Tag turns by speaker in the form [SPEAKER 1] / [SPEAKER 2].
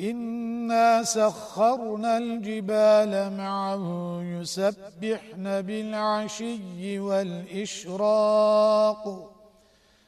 [SPEAKER 1] إنا سخرنا الجبال معه يسبحن بالعشي والإشراق